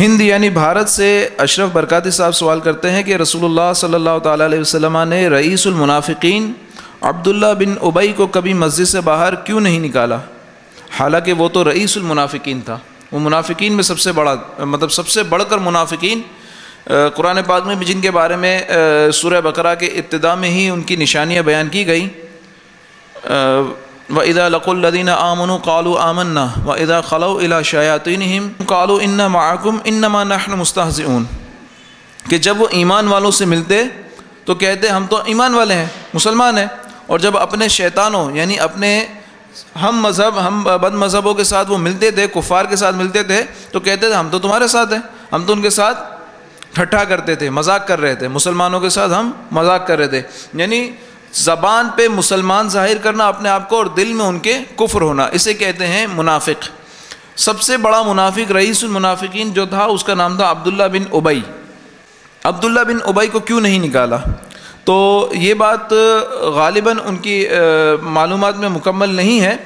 ہند یعنی بھارت سے اشرف برکاتی صاحب سوال کرتے ہیں کہ رسول اللہ صلی اللہ تعالیٰ علیہ وسلم نے رئیس المنافقین عبداللہ بن ابئی کو کبھی مسجد سے باہر کیوں نہیں نکالا؟ حالانکہ وہ تو رئیس المنافقین تھا۔ وہ منافقین میں سب سے بڑا مطلب سب سے بڑھ کر منافقین قرآن پاک میں بھی جن کے بارے میں سورہ بقرہ کے ابتدا میں ہی ان کی نشانیاں بیان کی گئیں۔ و ادا لق الدین آمن قالو آمن و ادا خلو الا شاطین قالو ان معکم انما نحن مستحزئون کہ جب وہ ایمان والوں سے ملتے تو کہتے ہم تو ایمان والے ہیں، مسلمان ہیں۔ اور جب اپنے شیطانوں یعنی اپنے ہم مذہب، ہم بد مذہبوں کے ساتھ وہ ملتے تھے، کفار کے ساتھ ملتے تھے، تو کہتے تھے ہم تو تمہارے ساتھ ہیں۔ ہم تو ان کے ساتھ ٹھٹھا کرتے تھے، مذاق کر رہے تھے۔ مسلمانوں کے ساتھ ہم مذاق کر رہے تھے۔ یعنی زبان پہ مسلمان ظاہر کرنا اپنے آپ کو اور دل میں ان کے کفر ہونا، اسے کہتے ہیں منافق۔ سب سے بڑا منافق رئیس المنافقین جو تھا، اس کا نام تھا عبداللہ بن ابئی عبداللہ بن ابئی کو کیوں نہیں نکالا؟ تو یہ بات غالباً ان کی معلومات میں مکمل نہیں ہے۔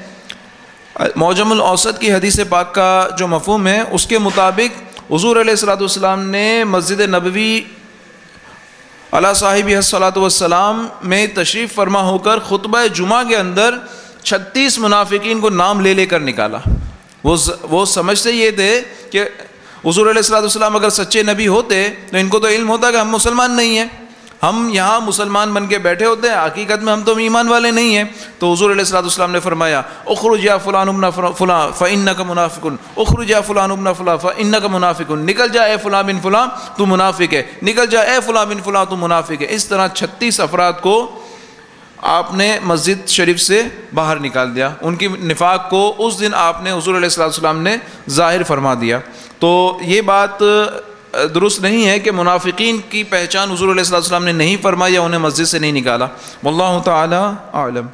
موجم الاوسط کی حدیث پاک کا جو مفہوم ہے، اس کے مطابق حضور علیہ السلاۃ والسلام نے مسجد نبوی علیہ صاحب صلاۃ والسلام میں تشریف فرما ہو کر خطبہ جمعہ کے اندر چھتیس منافقین کو نام لے لے کر نکالا۔ وہ وہ سمجھتے یہ تھے کہ حضور علیہ السلاۃ والسلام اگر سچے نبی ہوتے تو ان کو تو علم ہوتا کہ ہم مسلمان نہیں ہیں۔ ہم یہاں مسلمان بن کے بیٹھے ہوتے ہیں، حقیقت میں ہم تو ایمان والے نہیں ہیں۔ تو حضور علیہ السلاۃ والسلام نے فرمایا، اخرج یا فلان ابن فلاں فن کا منافقن۔ اخرج یا فلان ابن فلاں فن کا منافقن۔ نکل جا اے فلاں بن فلاں، تو منافق ہے۔ نکل جا اے فلاں بن فلاں، تو منافق ہے۔ اس طرح چھتیس افراد کو آپ نے مسجد شریف سے باہر نکال دیا۔ ان کی نفاق کو اس دن آپ نے حضور علیہ السلّہ نے ظاہر فرما دیا۔ تو یہ بات درست نہیں ہے کہ منافقین کی پہچان حضور علیہ السلام نے نہیں فرمایا انہیں مسجد سے نہیں نکالا۔ واللہ تعالی عالم